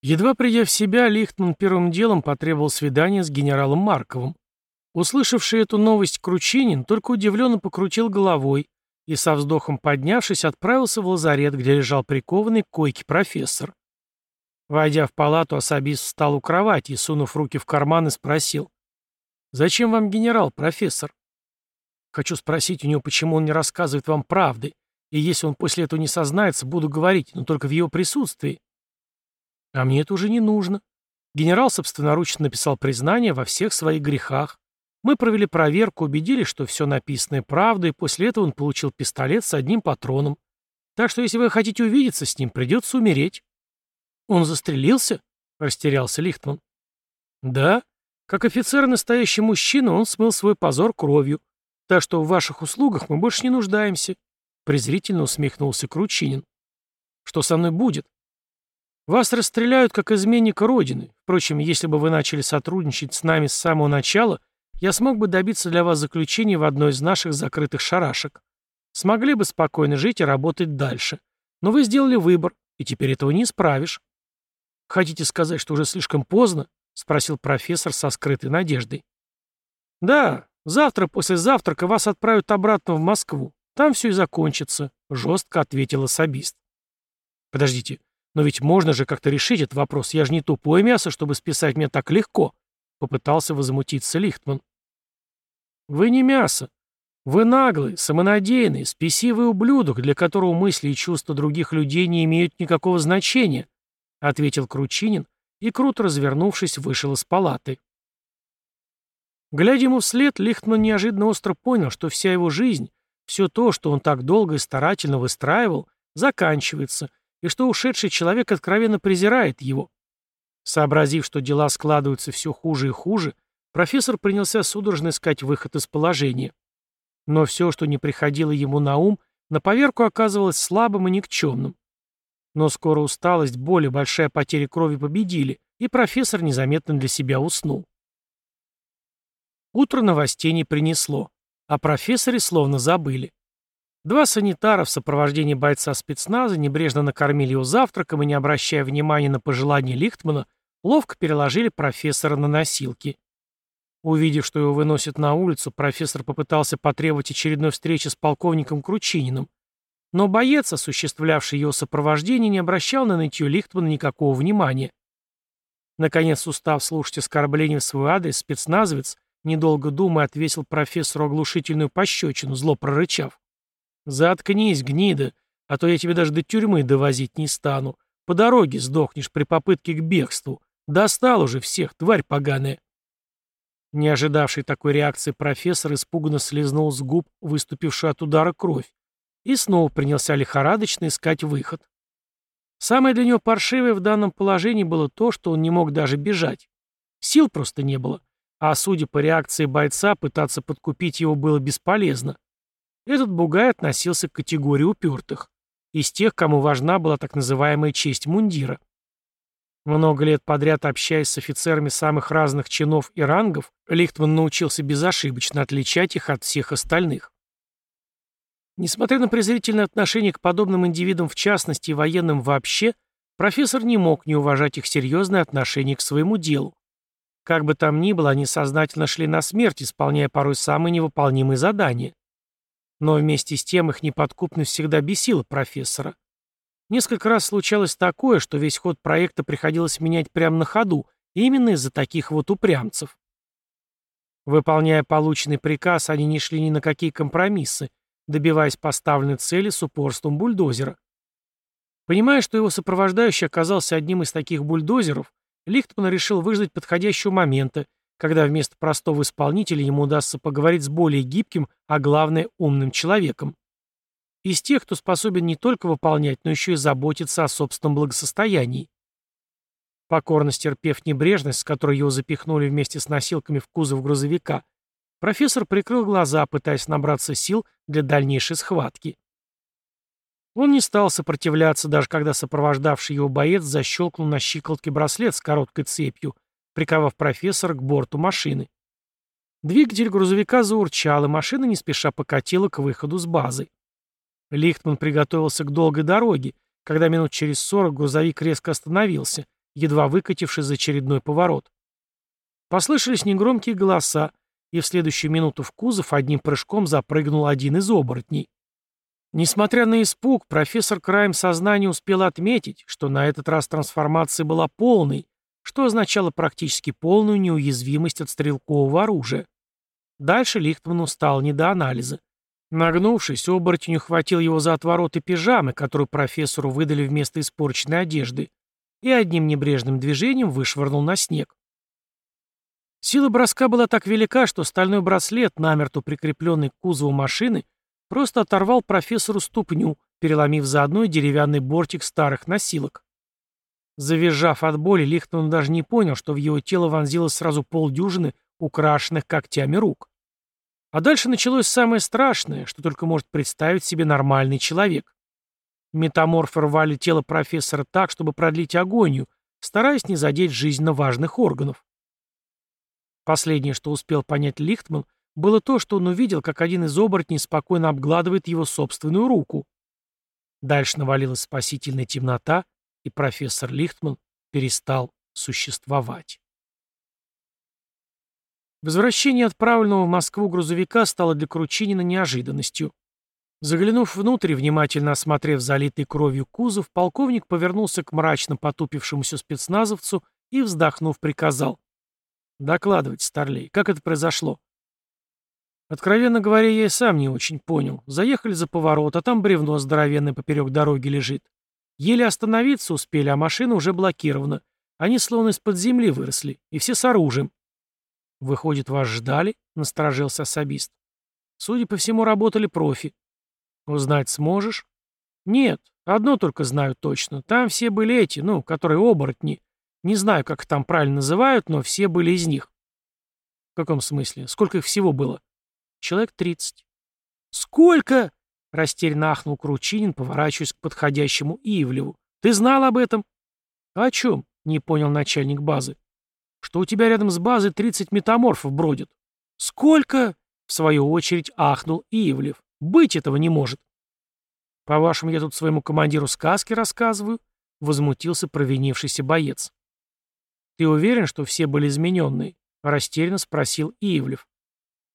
Едва придя в себя, Лихтман первым делом потребовал свидания с генералом Марковым. Услышавший эту новость Кручинин только удивленно покрутил головой и, со вздохом поднявшись, отправился в лазарет, где лежал прикованный к койке профессор. Войдя в палату, особист встал у кровати и, сунув руки в карманы, спросил. «Зачем вам генерал, профессор?» «Хочу спросить у него, почему он не рассказывает вам правды, и если он после этого не сознается, буду говорить, но только в его присутствии». А мне это уже не нужно. Генерал собственноручно написал признание во всех своих грехах. Мы провели проверку, убедились, что все написанное правда, и после этого он получил пистолет с одним патроном. Так что если вы хотите увидеться с ним, придется умереть. Он застрелился? Растерялся Лихтман. Да. Как офицер и настоящий мужчина, он смыл свой позор кровью. Так что в ваших услугах мы больше не нуждаемся. Презрительно усмехнулся Кручинин. Что со мной будет? Вас расстреляют как изменника Родины. Впрочем, если бы вы начали сотрудничать с нами с самого начала, я смог бы добиться для вас заключения в одной из наших закрытых шарашек. Смогли бы спокойно жить и работать дальше. Но вы сделали выбор, и теперь этого не исправишь. Хотите сказать, что уже слишком поздно? Спросил профессор со скрытой надеждой. Да, завтра после завтрака вас отправят обратно в Москву. Там все и закончится, жестко ответил особист. Подождите, но ведь можно же как-то решить этот вопрос. Я же не тупое мясо, чтобы списать меня так легко. Попытался возмутиться Лихтман. Вы не мясо. Вы наглый, самонадеянный, спесивый ублюдок, для которого мысли и чувства других людей не имеют никакого значения, ответил Кручинин и, круто развернувшись, вышел из палаты. Глядя ему вслед, Лихтман неожиданно остро понял, что вся его жизнь, все то, что он так долго и старательно выстраивал, заканчивается, и что ушедший человек откровенно презирает его. Сообразив, что дела складываются все хуже и хуже, профессор принялся судорожно искать выход из положения. Но все, что не приходило ему на ум, на поверку оказывалось слабым и никчемным. Но скоро усталость, боль и большая потеря крови победили, и профессор незаметно для себя уснул. Утро новостей не принесло, о профессоре словно забыли. Два санитара в сопровождении бойца спецназа небрежно накормили его завтраком и, не обращая внимания на пожелания Лихтмана, ловко переложили профессора на носилки. Увидев, что его выносят на улицу, профессор попытался потребовать очередной встречи с полковником Кручининым. Но боец, осуществлявший его сопровождение, не обращал на нытье Лихтмана никакого внимания. Наконец, устав слушать оскорбления в свой адрес, спецназовец, недолго думая, отвесил профессору оглушительную пощечину, зло прорычав. «Заткнись, гнида, а то я тебя даже до тюрьмы довозить не стану. По дороге сдохнешь при попытке к бегству. Достал уже всех, тварь поганая». Не ожидавший такой реакции профессор испуганно слезнул с губ выступившую от удара кровь и снова принялся лихорадочно искать выход. Самое для него паршивое в данном положении было то, что он не мог даже бежать. Сил просто не было, а судя по реакции бойца, пытаться подкупить его было бесполезно. Этот бугай относился к категории упертых, из тех, кому важна была так называемая честь мундира. Много лет подряд общаясь с офицерами самых разных чинов и рангов, Лихтман научился безошибочно отличать их от всех остальных. Несмотря на презрительное отношение к подобным индивидам в частности и военным вообще, профессор не мог не уважать их серьезное отношение к своему делу. Как бы там ни было, они сознательно шли на смерть, исполняя порой самые невыполнимые задания. Но вместе с тем их неподкупность всегда бесила профессора. Несколько раз случалось такое, что весь ход проекта приходилось менять прямо на ходу, именно из-за таких вот упрямцев. Выполняя полученный приказ, они не шли ни на какие компромиссы, добиваясь поставленной цели с упорством бульдозера. Понимая, что его сопровождающий оказался одним из таких бульдозеров, Лихтман решил выждать подходящего момента когда вместо простого исполнителя ему удастся поговорить с более гибким, а главное, умным человеком. Из тех, кто способен не только выполнять, но еще и заботиться о собственном благосостоянии. Покорно стерпев небрежность, с которой его запихнули вместе с носилками в кузов грузовика, профессор прикрыл глаза, пытаясь набраться сил для дальнейшей схватки. Он не стал сопротивляться, даже когда сопровождавший его боец защелкнул на щиколотке браслет с короткой цепью — приковав профессора к борту машины. Двигатель грузовика заурчал, и машина не спеша покатила к выходу с базы. Лихтман приготовился к долгой дороге, когда минут через сорок грузовик резко остановился, едва выкатившись за очередной поворот. Послышались негромкие голоса, и в следующую минуту в кузов одним прыжком запрыгнул один из оборотней. Несмотря на испуг, профессор краем сознания успел отметить, что на этот раз трансформация была полной, что означало практически полную неуязвимость от стрелкового оружия. Дальше Лихтману стало не до анализа. Нагнувшись, оборотень ухватил его за отвороты пижамы, которую профессору выдали вместо испорченной одежды, и одним небрежным движением вышвырнул на снег. Сила броска была так велика, что стальной браслет, намертво прикрепленный к кузову машины, просто оторвал профессору ступню, переломив заодно и деревянный бортик старых носилок. Завизжав от боли, Лихтман даже не понял, что в его тело вонзилось сразу полдюжины украшенных когтями рук. А дальше началось самое страшное, что только может представить себе нормальный человек. Метаморфы рвали тело профессора так, чтобы продлить агонию, стараясь не задеть жизненно важных органов. Последнее, что успел понять Лихтман, было то, что он увидел, как один из оборотней спокойно обгладывает его собственную руку. Дальше навалилась спасительная темнота, и профессор Лихтман перестал существовать. Возвращение отправленного в Москву грузовика стало для Кручинина неожиданностью. Заглянув внутрь, внимательно осмотрев залитый кровью кузов, полковник повернулся к мрачно потупившемуся спецназовцу и, вздохнув, приказал. «Докладывайте, Старлей, как это произошло?» Откровенно говоря, я и сам не очень понял. Заехали за поворот, а там бревно здоровенное поперек дороги лежит. Еле остановиться успели, а машина уже блокирована. Они словно из-под земли выросли, и все с оружием. «Выходит, вас ждали?» — насторожился особист. «Судя по всему, работали профи. Узнать сможешь?» «Нет, одно только знаю точно. Там все были эти, ну, которые оборотни. Не знаю, как их там правильно называют, но все были из них». «В каком смысле? Сколько их всего было?» «Человек тридцать». «Сколько?» — растерянно ахнул Кручинин, поворачиваясь к подходящему Ивлеву. «Ты знал об этом?» «О чем?» — не понял начальник базы что у тебя рядом с базой 30 метаморфов бродят. Сколько? В свою очередь ахнул Ивлев. Быть этого не может. По-вашему, я тут своему командиру сказки рассказываю? Возмутился провинившийся боец. Ты уверен, что все были измененные? Растерянно спросил Ивлев.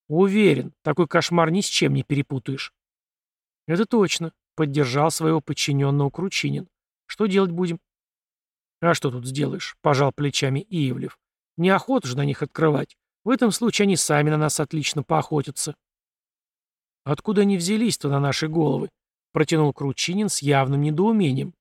Уверен, такой кошмар ни с чем не перепутаешь. Это точно, поддержал своего подчиненного Кручинин. Что делать будем? А что тут сделаешь? Пожал плечами Иевлев. Неохота же на них открывать. В этом случае они сами на нас отлично поохотятся. Откуда они взялись-то на наши головы? Протянул Кручинин с явным недоумением.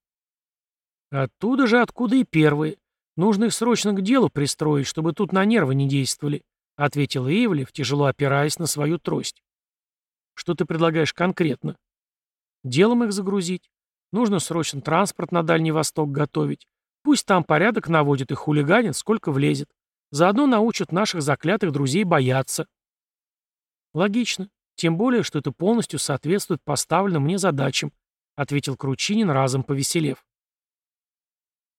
Оттуда же, откуда и первые. Нужно их срочно к делу пристроить, чтобы тут на нервы не действовали, ответил Ивлев, тяжело опираясь на свою трость. Что ты предлагаешь конкретно? Делом их загрузить. Нужно срочно транспорт на Дальний Восток готовить. Пусть там порядок наводит и хулиганит, сколько влезет. Заодно научат наших заклятых друзей бояться. Логично. Тем более, что это полностью соответствует поставленным мне задачам, ответил Кручинин, разом повеселев.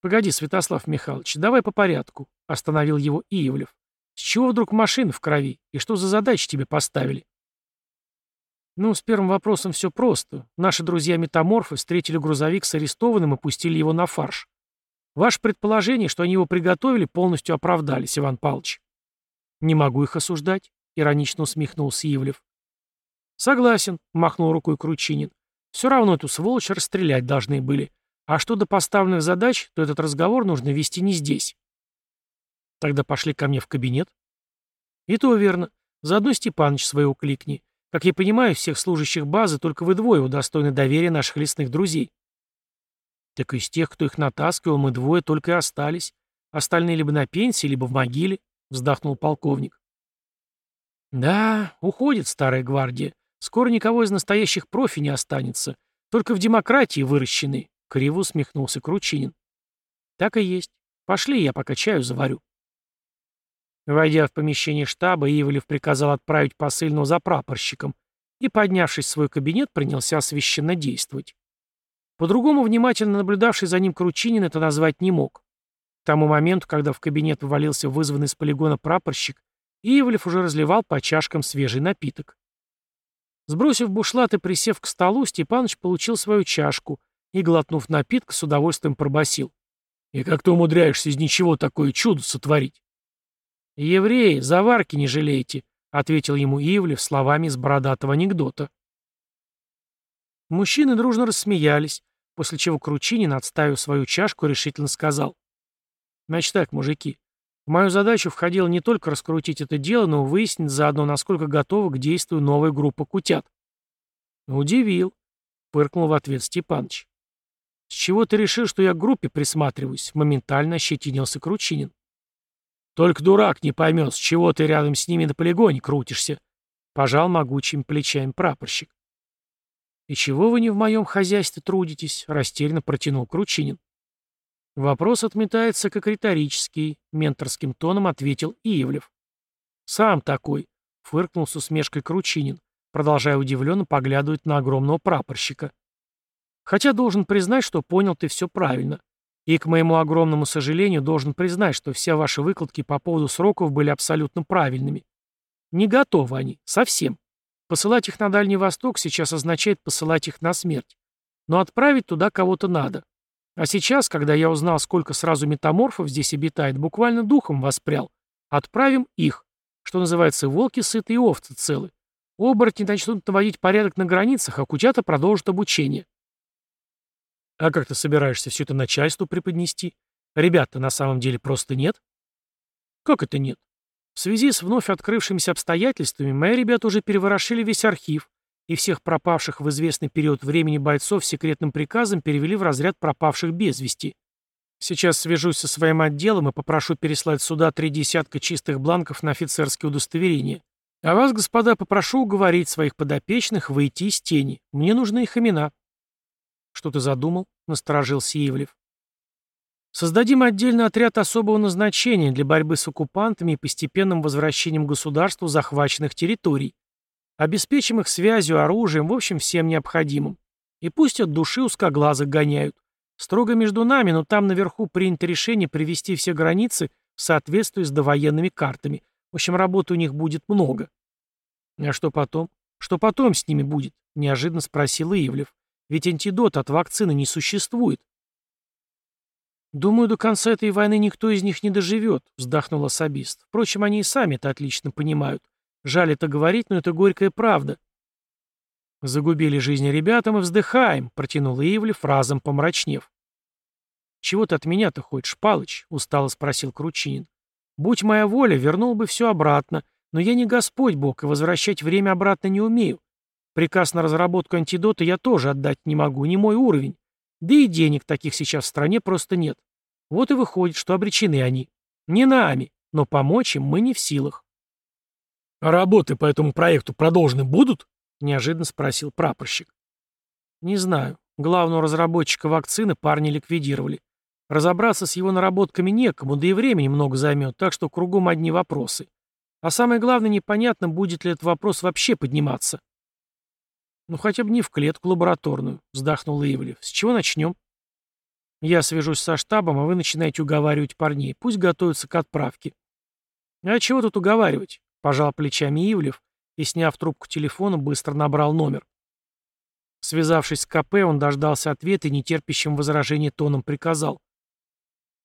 «Погоди, Святослав Михайлович, давай по порядку», — остановил его Иевлев. «С чего вдруг машина в крови? И что за задачи тебе поставили?» «Ну, с первым вопросом все просто. Наши друзья-метаморфы встретили грузовик с арестованным и пустили его на фарш. Ваше предположение, что они его приготовили, полностью оправдались, Иван Павлович. Не могу их осуждать, иронично усмехнулся Ивлев. Согласен, махнул рукой Кручинин. Все равно эту сволочь расстрелять должны были. А что до поставленных задач, то этот разговор нужно вести не здесь. Тогда пошли ко мне в кабинет. И то верно. Заодно Степаныч своего кликни. Как я понимаю, всех служащих базы только вы двое удостоены доверия наших лесных друзей. Так из тех, кто их натаскивал, мы двое только и остались. Остальные либо на пенсии, либо в могиле, вздохнул полковник. Да, уходит старая гвардия. Скоро никого из настоящих профи не останется. Только в демократии выращены, криво усмехнулся Кручинин. Так и есть. Пошли, я пока чаю заварю. Войдя в помещение штаба, Ивлев приказал отправить посыльного за прапорщиком и, поднявшись в свой кабинет, принялся священно действовать. По-другому внимательно наблюдавший за ним Кручинин это назвать не мог. К тому моменту, когда в кабинет ввалился вызванный с полигона прапорщик, Ивлев уже разливал по чашкам свежий напиток. Сбросив бушлат и присев к столу, Степаныч получил свою чашку и, глотнув напиток, с удовольствием пробасил. И как ты умудряешься из ничего такое чудо сотворить? Евреи, заварки не жалеете, ответил ему Ивлев словами из бородатого анекдота. Мужчины дружно рассмеялись, после чего Кручинин, отставив свою чашку, решительно сказал. Значит так, мужики, в мою задачу входило не только раскрутить это дело, но выяснить заодно, насколько готова к действию новая группа кутят. Удивил, фыркнул в ответ Степаныч. «С чего ты решил, что я к группе присматриваюсь?» Моментально ощетинился Кручинин. «Только дурак не поймет, с чего ты рядом с ними на полигоне крутишься», — пожал могучими плечами прапорщик. «И чего вы не в моем хозяйстве трудитесь?» — растерянно протянул Кручинин. Вопрос отметается как риторический, менторским тоном ответил Иевлев. «Сам такой», — фыркнул с усмешкой Кручинин, продолжая удивленно поглядывать на огромного прапорщика. Хотя должен признать, что понял ты все правильно. И, к моему огромному сожалению, должен признать, что все ваши выкладки по поводу сроков были абсолютно правильными. Не готовы они. Совсем. Посылать их на Дальний Восток сейчас означает посылать их на смерть. Но отправить туда кого-то надо. А сейчас, когда я узнал, сколько сразу метаморфов здесь обитает, буквально духом воспрял. Отправим их. Что называется, волки сыты и овцы целы. Оборотни начнут наводить порядок на границах, а кутята продолжат обучение. А как ты собираешься все это начальству преподнести? Ребят-то на самом деле просто нет? Как это нет? В связи с вновь открывшимися обстоятельствами мои ребята уже переворошили весь архив, и всех пропавших в известный период времени бойцов секретным приказом перевели в разряд пропавших без вести. Сейчас свяжусь со своим отделом и попрошу переслать сюда три десятка чистых бланков на офицерские удостоверения. А вас, господа, попрошу уговорить своих подопечных выйти из тени. Мне нужны их имена. «Что ты задумал?» — насторожился Ивлев. «Создадим отдельный отряд особого назначения для борьбы с оккупантами и постепенным возвращением государству захваченных территорий. Обеспечим их связью, оружием, в общем, всем необходимым. И пусть от души узкоглазых гоняют. Строго между нами, но там наверху принято решение привести все границы в соответствии с довоенными картами. В общем, работы у них будет много». «А что потом? Что потом с ними будет?» — неожиданно спросил Ивлев. Ведь антидот от вакцины не существует. «Думаю, до конца этой войны никто из них не доживет», — вздохнул особист. «Впрочем, они и сами это отлично понимают. Жаль это говорить, но это горькая правда». «Загубили жизни ребятам и вздыхаем», — протянул Ивлев, разом помрачнев. «Чего ты от меня-то хочешь, Палыч?» — устало спросил Кручинин. «Будь моя воля, вернул бы все обратно, но я не Господь Бог и возвращать время обратно не умею. Приказ на разработку антидота я тоже отдать не могу, не мой уровень. Да и денег таких сейчас в стране просто нет. Вот и выходит, что обречены они. Не нами, но помочь им мы не в силах. «А работы по этому проекту продолжены будут?» — неожиданно спросил прапорщик. «Не знаю. Главного разработчика вакцины парни ликвидировали. Разобраться с его наработками некому, да и времени много займет, так что кругом одни вопросы. А самое главное, непонятно, будет ли этот вопрос вообще подниматься. «Ну, хотя бы не в клетку лабораторную», — вздохнул Ивлев. «С чего начнем?» «Я свяжусь со штабом, а вы начинаете уговаривать парней. Пусть готовятся к отправке». «А чего тут уговаривать?» — пожал плечами Ивлев и, сняв трубку телефона, быстро набрал номер. Связавшись с КП, он дождался ответа и нетерпящим возражения тоном приказал.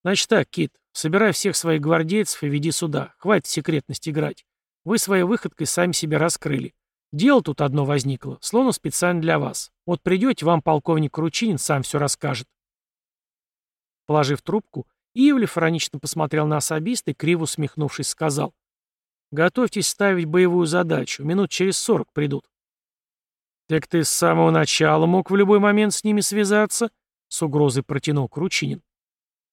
«Значит так, Кит, собирай всех своих гвардейцев и веди сюда. Хватит секретность играть. Вы своей выходкой сами себя раскрыли. Дело тут одно возникло, словно специально для вас. Вот придете, вам полковник Кручинин сам все расскажет. Положив трубку, Ивлев иронично посмотрел на особиста и, криво усмехнувшись, сказал. «Готовьтесь ставить боевую задачу. Минут через сорок придут». «Так ты с самого начала мог в любой момент с ними связаться?» — с угрозой протянул Кручинин.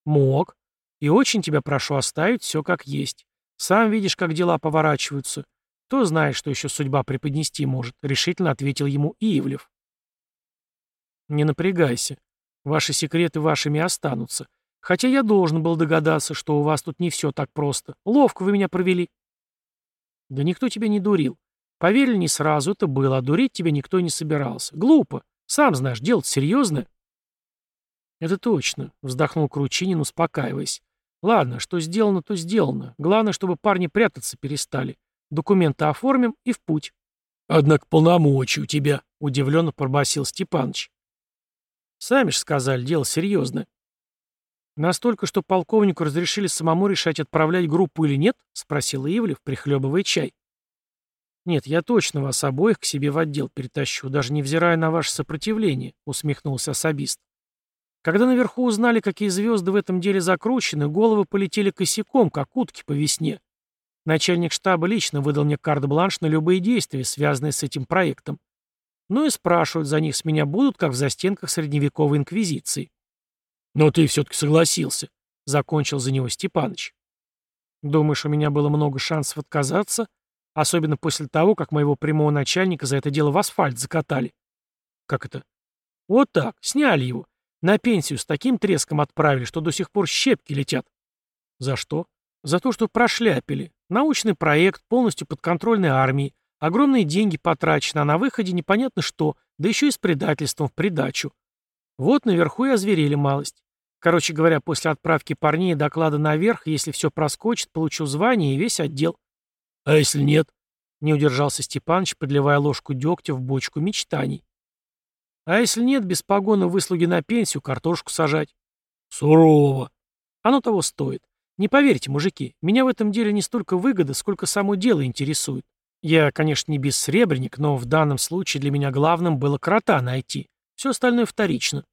«Мог. И очень тебя прошу оставить все как есть. Сам видишь, как дела поворачиваются. «Кто знает, что еще судьба преподнести может», — решительно ответил ему Иевлев. «Не напрягайся. Ваши секреты вашими останутся. Хотя я должен был догадаться, что у вас тут не все так просто. Ловко вы меня провели». «Да никто тебя не дурил. Поверили не сразу, это было, а дурить тебя никто не собирался. Глупо. Сам знаешь, дело серьезное». «Это точно», — вздохнул Кручинин, успокаиваясь. «Ладно, что сделано, то сделано. Главное, чтобы парни прятаться перестали. Документы оформим и в путь. Однако полномочий у тебя, удивленно пробасил Степаныч. Сами же сказали, дело серьезное. «Настолько, что полковнику разрешили самому решать, отправлять группу или нет?» — спросил Ивлев, прихлебывая чай. «Нет, я точно вас обоих к себе в отдел перетащу, даже невзирая на ваше сопротивление», — усмехнулся особист. Когда наверху узнали, какие звезды в этом деле закручены, головы полетели косяком, как утки по весне. Начальник штаба лично выдал мне карт-бланш на любые действия, связанные с этим проектом. Ну и спрашивают за них с меня будут, как в застенках средневековой инквизиции. «Но ты все-таки согласился», — закончил за него Степаныч. «Думаешь, у меня было много шансов отказаться? Особенно после того, как моего прямого начальника за это дело в асфальт закатали». «Как это?» «Вот так, сняли его. На пенсию с таким треском отправили, что до сих пор щепки летят». «За что?» «За то, что прошляпили. Научный проект, полностью подконтрольной армии. Огромные деньги потрачены, а на выходе непонятно что, да еще и с предательством в придачу. Вот наверху и озверели малость. Короче говоря, после отправки парней и доклада наверх, если все проскочит, получу звание и весь отдел. А если нет? Не удержался Степаныч, подливая ложку дегтя в бочку мечтаний. А если нет, без погона выслуги на пенсию, картошку сажать. Сурово. Оно того стоит. Не поверьте, мужики, меня в этом деле не столько выгода, сколько само дело интересует. Я, конечно, не бессребренник, но в данном случае для меня главным было крота найти. Все остальное вторично.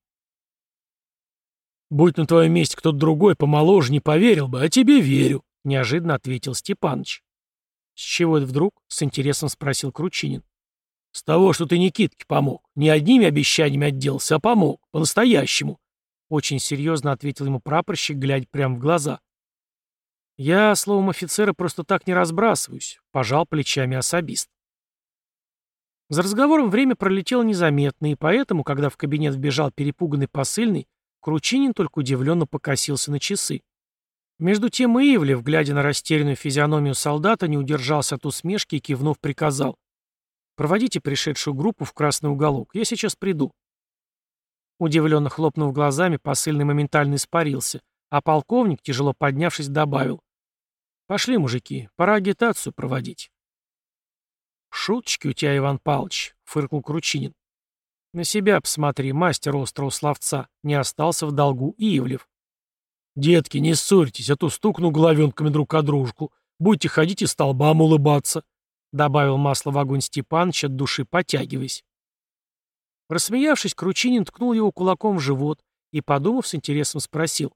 «Будь на твоем месте кто-то другой, помоложе, не поверил бы, а тебе верю», — неожиданно ответил Степаныч. «С чего это вдруг?» — с интересом спросил Кручинин. «С того, что ты Никитке помог. Не одними обещаниями отделался, а помог. По-настоящему». Очень серьезно ответил ему прапорщик, глядя прямо в глаза. «Я, словом офицера, просто так не разбрасываюсь», — пожал плечами особист. За разговором время пролетело незаметно, и поэтому, когда в кабинет вбежал перепуганный посыльный, Кручинин только удивленно покосился на часы. Между тем Ивлев, глядя на растерянную физиономию солдата, не удержался от усмешки и, кивнув, приказал. «Проводите пришедшую группу в красный уголок. Я сейчас приду». Удивленно хлопнув глазами, посыльный моментально испарился, а полковник, тяжело поднявшись, добавил. «Пошли, мужики, пора агитацию проводить». «Шуточки у тебя, Иван Павлович», — фыркнул Кручинин. На себя посмотри, мастер острого словца. Не остался в долгу Ивлев. Детки, не ссорьтесь, а то стукну головенками друг о дружку. Будете ходить и столбам улыбаться. Добавил масло в огонь Степаныч, от души потягиваясь. Рассмеявшись, Кручинин ткнул его кулаком в живот и, подумав, с интересом спросил.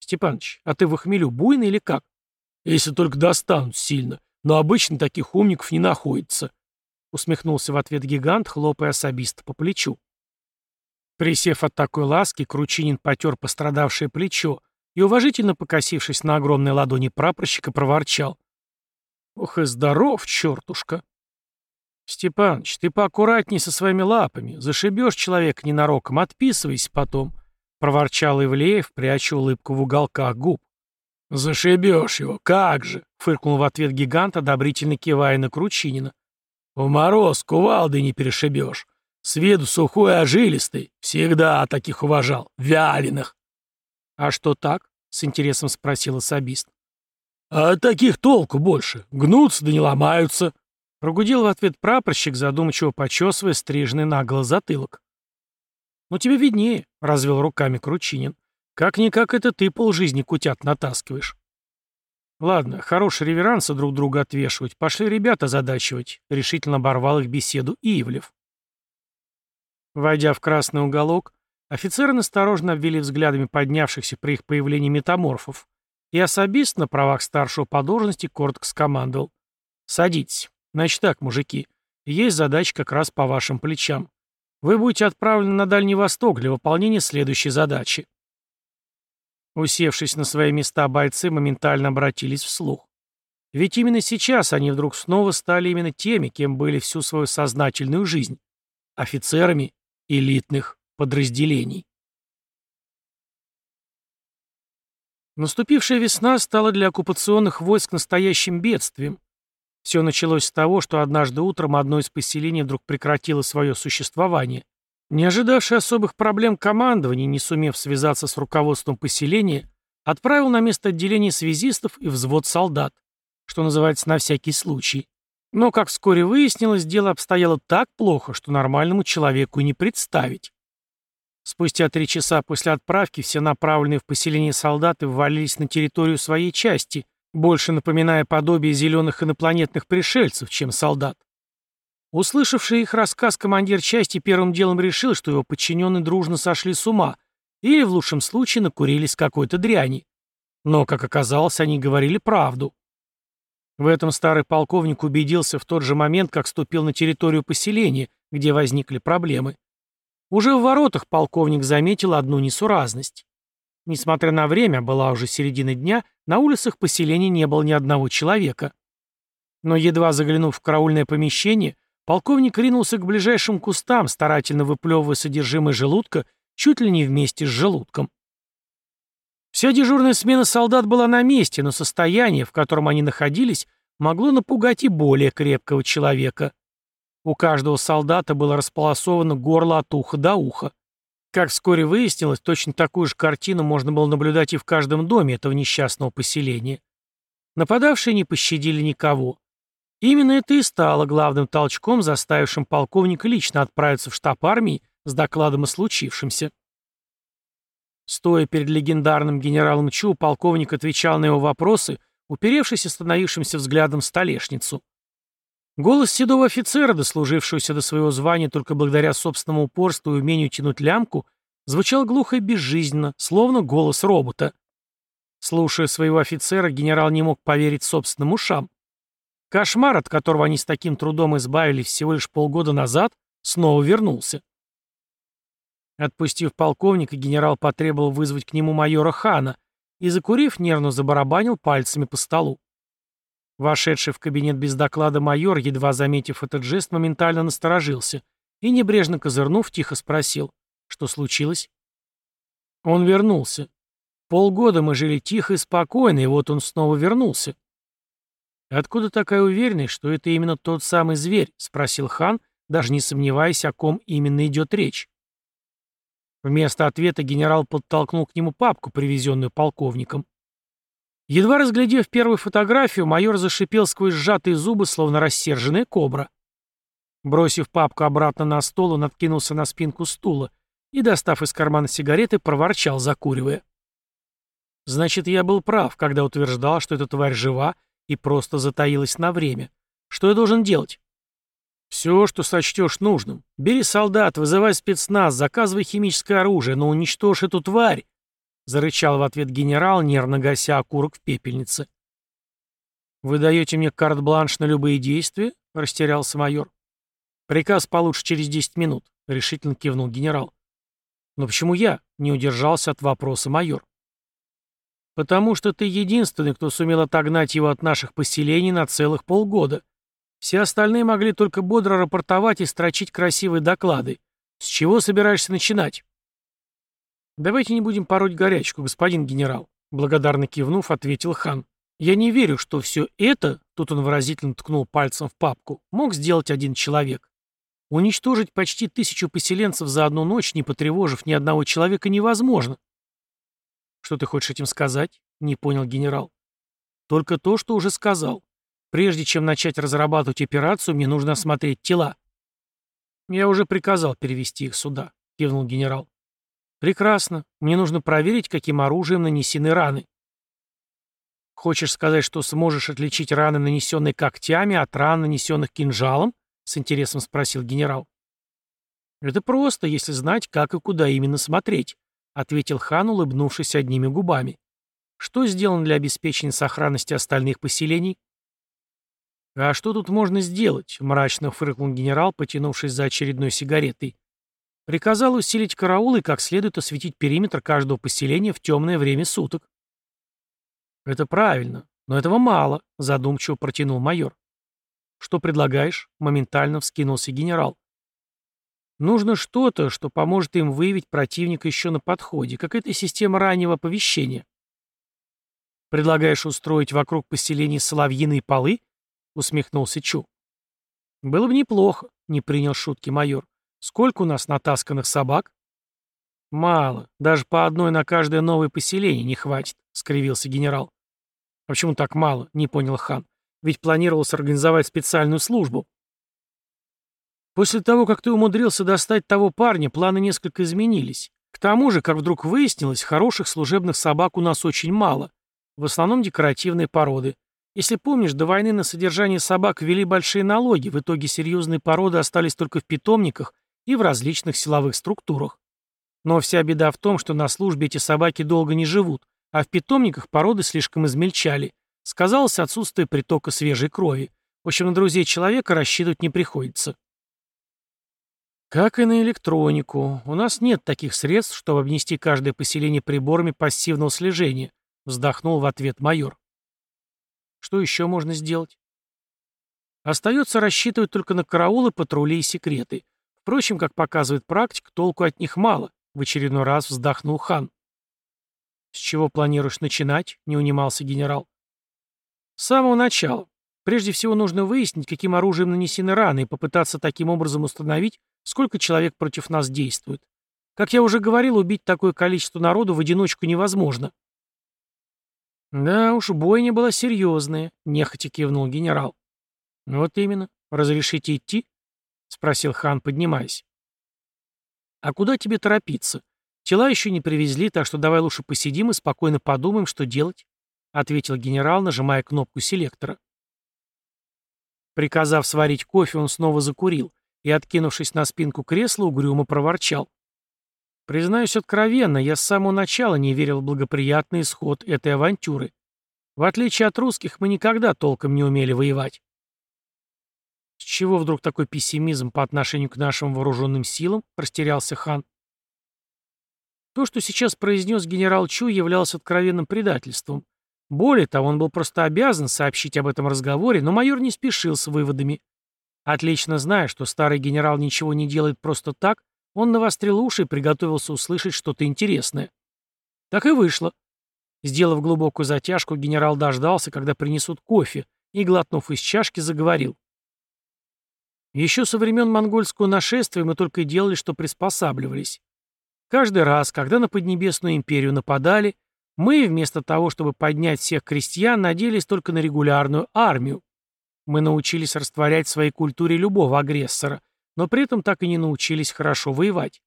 «Степаныч, а ты в хмелю буйный или как?» «Если только достанут сильно, но обычно таких умников не находится», усмехнулся в ответ гигант, хлопая особиста по плечу. Присев от такой ласки, Кручинин потер пострадавшее плечо и, уважительно покосившись на огромной ладони прапорщика, проворчал. «Ох и здоров, чертушка!» «Степаныч, ты поаккуратней со своими лапами. Зашибешь человека ненароком, отписывайся потом», — проворчал Ивлеев, пряча улыбку в уголках губ. «Зашибешь его, как же!» — фыркнул в ответ гигант, одобрительно кивая на Кручинина. В мороз кувалды не перешибешь. С виду сухой, а жилистый. Всегда таких уважал. Вяленых. А что так? С интересом спросил особист. А таких толку больше. Гнутся да не ломаются. Прогудел в ответ прапорщик, задумчиво почесывая стриженный нагло затылок. «Ну тебе виднее», — развел руками Кручинин. «Как-никак это ты полжизни кутят натаскиваешь». «Ладно, хорошие реверансы друг друга отвешивать. Пошли ребята задачивать», — решительно оборвал их беседу Ивлев. Войдя в красный уголок, офицеры насторожно обвели взглядами поднявшихся при их появлении метаморфов, и особист на правах старшего по должности коротко скомандовал. «Садитесь. Значит так, мужики, есть задача как раз по вашим плечам. Вы будете отправлены на Дальний Восток для выполнения следующей задачи. Усевшись на свои места, бойцы моментально обратились вслух. Ведь именно сейчас они вдруг снова стали именно теми, кем были всю свою сознательную жизнь – офицерами элитных подразделений. Наступившая весна стала для оккупационных войск настоящим бедствием. Все началось с того, что однажды утром одно из поселений вдруг прекратило свое существование – не ожидавший особых проблем командование, не сумев связаться с руководством поселения, отправил на место отделения связистов и взвод солдат, что называется на всякий случай. Но, как вскоре выяснилось, дело обстояло так плохо, что нормальному человеку не представить. Спустя три часа после отправки все направленные в поселение солдаты ввалились на территорию своей части, больше напоминая подобие зеленых инопланетных пришельцев, чем солдат. Услышавший их рассказ, командир части первым делом решил, что его подчиненные дружно сошли с ума или, в лучшем случае, накурились какой-то дряни. Но, как оказалось, они говорили правду. В этом старый полковник убедился в тот же момент, как ступил на территорию поселения, где возникли проблемы. Уже в воротах полковник заметил одну несуразность. Несмотря на время, была уже середина дня, на улицах поселения не было ни одного человека. Но едва заглянув в караульное помещение, полковник ринулся к ближайшим кустам, старательно выплевывая содержимое желудка чуть ли не вместе с желудком. Вся дежурная смена солдат была на месте, но состояние, в котором они находились, могло напугать и более крепкого человека. У каждого солдата было располосовано горло от уха до уха. Как вскоре выяснилось, точно такую же картину можно было наблюдать и в каждом доме этого несчастного поселения. Нападавшие не пощадили никого. Именно это и стало главным толчком, заставившим полковника лично отправиться в штаб армии с докладом о случившемся. Стоя перед легендарным генералом Чу, полковник отвечал на его вопросы, уперевшись остановившимся взглядом в столешницу. Голос седого офицера, дослужившегося до своего звания только благодаря собственному упорству и умению тянуть лямку, звучал глухо и безжизненно, словно голос робота. Слушая своего офицера, генерал не мог поверить собственным ушам. Кошмар, от которого они с таким трудом избавились всего лишь полгода назад, снова вернулся. Отпустив полковника, генерал потребовал вызвать к нему майора Хана и, закурив, нервно забарабанил пальцами по столу. Вошедший в кабинет без доклада майор, едва заметив этот жест, моментально насторожился и, небрежно козырнув, тихо спросил, что случилось. Он вернулся. Полгода мы жили тихо и спокойно, и вот он снова вернулся. «Откуда такая уверенность, что это именно тот самый зверь?» — спросил хан, даже не сомневаясь, о ком именно идет речь. Вместо ответа генерал подтолкнул к нему папку, привезенную полковником. Едва разглядев первую фотографию, майор зашипел сквозь сжатые зубы, словно рассерженная кобра. Бросив папку обратно на стол, он откинулся на спинку стула и, достав из кармана сигареты, проворчал, закуривая. «Значит, я был прав, когда утверждал, что эта тварь жива и просто затаилась на время. Что я должен делать?» «Все, что сочтешь нужным. Бери солдат, вызывай спецназ, заказывай химическое оружие, но уничтожь эту тварь!» Зарычал в ответ генерал, нервно гася окурок в пепельнице. «Вы даете мне карт-бланш на любые действия?» — растерялся майор. «Приказ получше через десять минут», — решительно кивнул генерал. «Но почему я?» — не удержался от вопроса майор. «Потому что ты единственный, кто сумел отогнать его от наших поселений на целых полгода. Все остальные могли только бодро рапортовать и строчить красивые доклады. С чего собираешься начинать?» «Давайте не будем пороть горячку, господин генерал», — благодарно кивнув, ответил хан. «Я не верю, что все это, — тут он выразительно ткнул пальцем в папку, — мог сделать один человек. Уничтожить почти тысячу поселенцев за одну ночь, не потревожив ни одного человека, невозможно». «Что ты хочешь этим сказать?» — не понял генерал. «Только то, что уже сказал. Прежде чем начать разрабатывать операцию, мне нужно осмотреть тела». «Я уже приказал перевести их сюда», — кивнул генерал. «Прекрасно. Мне нужно проверить, каким оружием нанесены раны». «Хочешь сказать, что сможешь отличить раны, нанесенные когтями, от ран, нанесенных кинжалом?» — с интересом спросил генерал. «Это просто, если знать, как и куда именно смотреть», — ответил хан, улыбнувшись одними губами. «Что сделано для обеспечения сохранности остальных поселений?» «А что тут можно сделать?» — мрачно фыркнул генерал, потянувшись за очередной сигаретой. Приказал усилить караул и как следует осветить периметр каждого поселения в темное время суток. «Это правильно, но этого мало», — задумчиво протянул майор. «Что предлагаешь?» — моментально вскинулся генерал. «Нужно что-то, что поможет им выявить противника еще на подходе, какая-то система раннего оповещения». «Предлагаешь устроить вокруг поселений соловьиные полы?» — усмехнулся Чу. «Было бы неплохо», — не принял шутки майор. Сколько у нас натасканных собак? Мало. Даже по одной на каждое новое поселение не хватит, скривился генерал. А почему так мало? Не понял хан. Ведь планировалось организовать специальную службу. После того, как ты умудрился достать того парня, планы несколько изменились. К тому же, как вдруг выяснилось, хороших служебных собак у нас очень мало. В основном декоративные породы. Если помнишь, до войны на содержание собак ввели большие налоги, в итоге серьезные породы остались только в питомниках и в различных силовых структурах. Но вся беда в том, что на службе эти собаки долго не живут, а в питомниках породы слишком измельчали. Сказалось отсутствие притока свежей крови. В общем, на друзей человека рассчитывать не приходится. Как и на электронику. У нас нет таких средств, чтобы обнести каждое поселение приборами пассивного слежения, вздохнул в ответ майор. Что еще можно сделать? Остается рассчитывать только на караулы, патрули и секреты. Впрочем, как показывает практика, толку от них мало, в очередной раз вздохнул хан. «С чего планируешь начинать?» — не унимался генерал. «С самого начала. Прежде всего нужно выяснить, каким оружием нанесены раны, и попытаться таким образом установить, сколько человек против нас действует. Как я уже говорил, убить такое количество народу в одиночку невозможно. «Да уж, бойня была серьезная», — нехотя кивнул генерал. «Вот именно. Разрешите идти?» — спросил хан, поднимаясь. «А куда тебе торопиться? Тела еще не привезли, так что давай лучше посидим и спокойно подумаем, что делать», — ответил генерал, нажимая кнопку селектора. Приказав сварить кофе, он снова закурил и, откинувшись на спинку кресла, угрюмо проворчал. Признаюсь откровенно, я с самого начала не верил в благоприятный исход этой авантюры. В отличие от русских, мы никогда толком не умели воевать. С чего вдруг такой пессимизм по отношению к нашим вооруженным силам? Растерялся хан. То, что сейчас произнес генерал Чу, являлось откровенным предательством. Более того, он был просто обязан сообщить об этом разговоре, но майор не спешил с выводами. Отлично зная, что старый генерал ничего не делает просто так, он навострил уши и приготовился услышать что-то интересное. Так и вышло. Сделав глубокую затяжку, генерал дождался, когда принесут кофе, и, глотнув из чашки, заговорил. Еще со времен монгольского нашествия мы только и делали, что приспосабливались. Каждый раз, когда на Поднебесную империю нападали, мы, вместо того, чтобы поднять всех крестьян, надеялись только на регулярную армию. Мы научились растворять в своей культуре любого агрессора, но при этом так и не научились хорошо воевать.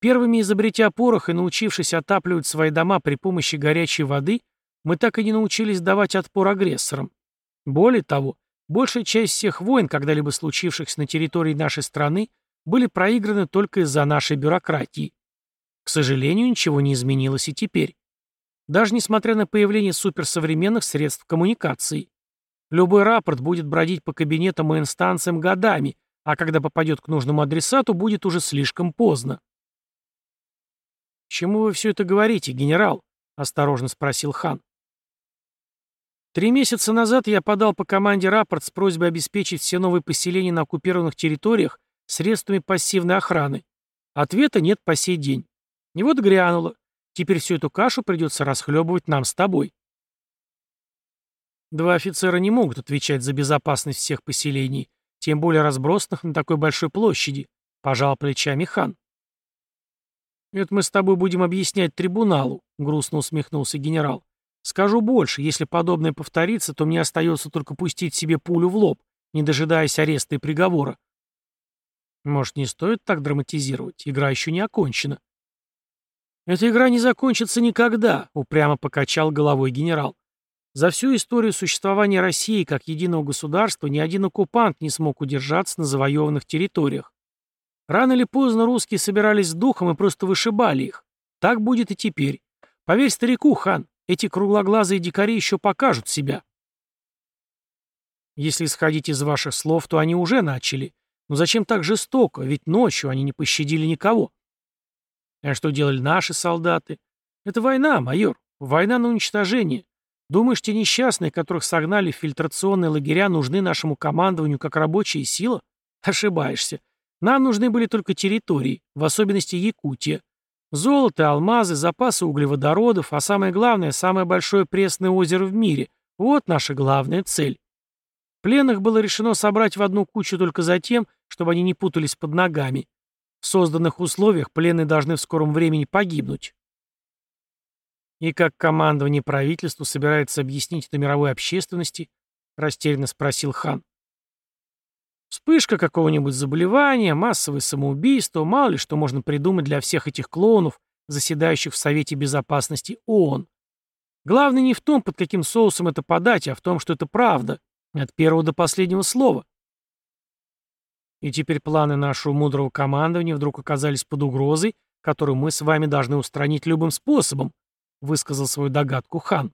Первыми изобретя порох и научившись отапливать свои дома при помощи горячей воды, мы так и не научились давать отпор агрессорам. Более того, большая часть всех войн, когда-либо случившихся на территории нашей страны, были проиграны только из-за нашей бюрократии. К сожалению, ничего не изменилось и теперь. Даже несмотря на появление суперсовременных средств коммуникации. Любой рапорт будет бродить по кабинетам и инстанциям годами, а когда попадет к нужному адресату, будет уже слишком поздно. «Чему вы все это говорите, генерал?» — осторожно спросил хан. Три месяца назад я подал по команде рапорт с просьбой обеспечить все новые поселения на оккупированных территориях средствами пассивной охраны. Ответа нет по сей день. И вот грянуло. Теперь всю эту кашу придется расхлебывать нам с тобой. Два офицера не могут отвечать за безопасность всех поселений, тем более разбросанных на такой большой площади», — пожал плечами хан. «Это мы с тобой будем объяснять трибуналу», — грустно усмехнулся генерал. «Скажу больше, если подобное повторится, то мне остается только пустить себе пулю в лоб, не дожидаясь ареста и приговора». «Может, не стоит так драматизировать? Игра еще не окончена». «Эта игра не закончится никогда», — упрямо покачал головой генерал. За всю историю существования России как единого государства ни один оккупант не смог удержаться на завоеванных территориях. Рано или поздно русские собирались с духом и просто вышибали их. Так будет и теперь. Поверь старику, хан, эти круглоглазые дикари еще покажут себя. Если исходить из ваших слов, то они уже начали. Но зачем так жестоко? Ведь ночью они не пощадили никого. А что делали наши солдаты? Это война, майор. Война на уничтожение. Думаешь, те несчастные, которых согнали в фильтрационные лагеря, нужны нашему командованию как рабочая сила? Ошибаешься. Нам нужны были только территории, в особенности Якутия. Золото, алмазы, запасы углеводородов, а самое главное, самое большое пресное озеро в мире. Вот наша главная цель. Пленных было решено собрать в одну кучу только за тем, чтобы они не путались под ногами. В созданных условиях пленные должны в скором времени погибнуть. И как командование правительству собирается объяснить это мировой общественности? Растерянно спросил хан. Вспышка какого-нибудь заболевания, массовое самоубийство, мало ли что можно придумать для всех этих клоунов, заседающих в Совете Безопасности ООН. Главное не в том, под каким соусом это подать, а в том, что это правда. От первого до последнего слова. И теперь планы нашего мудрого командования вдруг оказались под угрозой, которую мы с вами должны устранить любым способом, высказал свою догадку хан.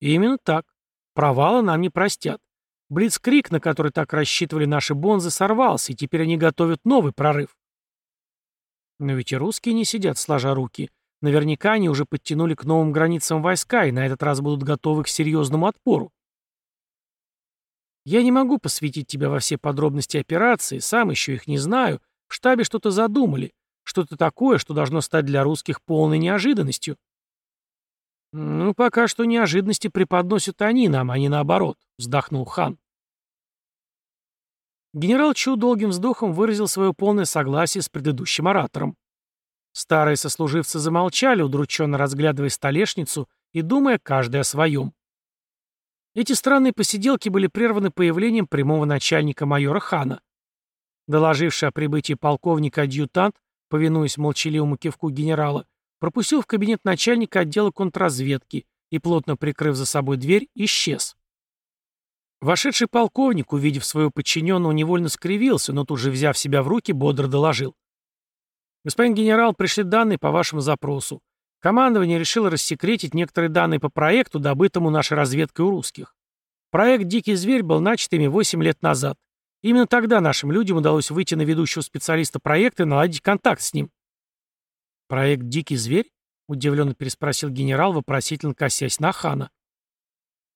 И именно так. Провала нам не простят. Блицкрик, на который так рассчитывали наши бонзы, сорвался, и теперь они готовят новый прорыв. Но ведь и русские не сидят сложа руки. Наверняка они уже подтянули к новым границам войска и на этот раз будут готовы к серьезному отпору. Я не могу посвятить тебя во все подробности операции, сам еще их не знаю. В штабе что-то задумали, что-то такое, что должно стать для русских полной неожиданностью. «Ну, пока что неожиданности преподносят они нам, а не наоборот», — вздохнул хан. Генерал Чу долгим вздохом выразил свое полное согласие с предыдущим оратором. Старые сослуживцы замолчали, удрученно разглядывая столешницу и думая каждый о своем. Эти странные посиделки были прерваны появлением прямого начальника майора Хана. Доложивший о прибытии полковника-адъютант, повинуясь молчаливому кивку генерала, пропустил в кабинет начальника отдела контрразведки и, плотно прикрыв за собой дверь, исчез. Вошедший полковник, увидев своего подчиненного, невольно скривился, но тут же, взяв себя в руки, бодро доложил. «Господин генерал, пришли данные по вашему запросу. Командование решило рассекретить некоторые данные по проекту, добытому нашей разведкой у русских. Проект «Дикий зверь» был начат ими 8 лет назад. Именно тогда нашим людям удалось выйти на ведущего специалиста проекта и наладить контакт с ним. «Проект «Дикий зверь»?» — удивленно переспросил генерал, вопросительно косясь на хана.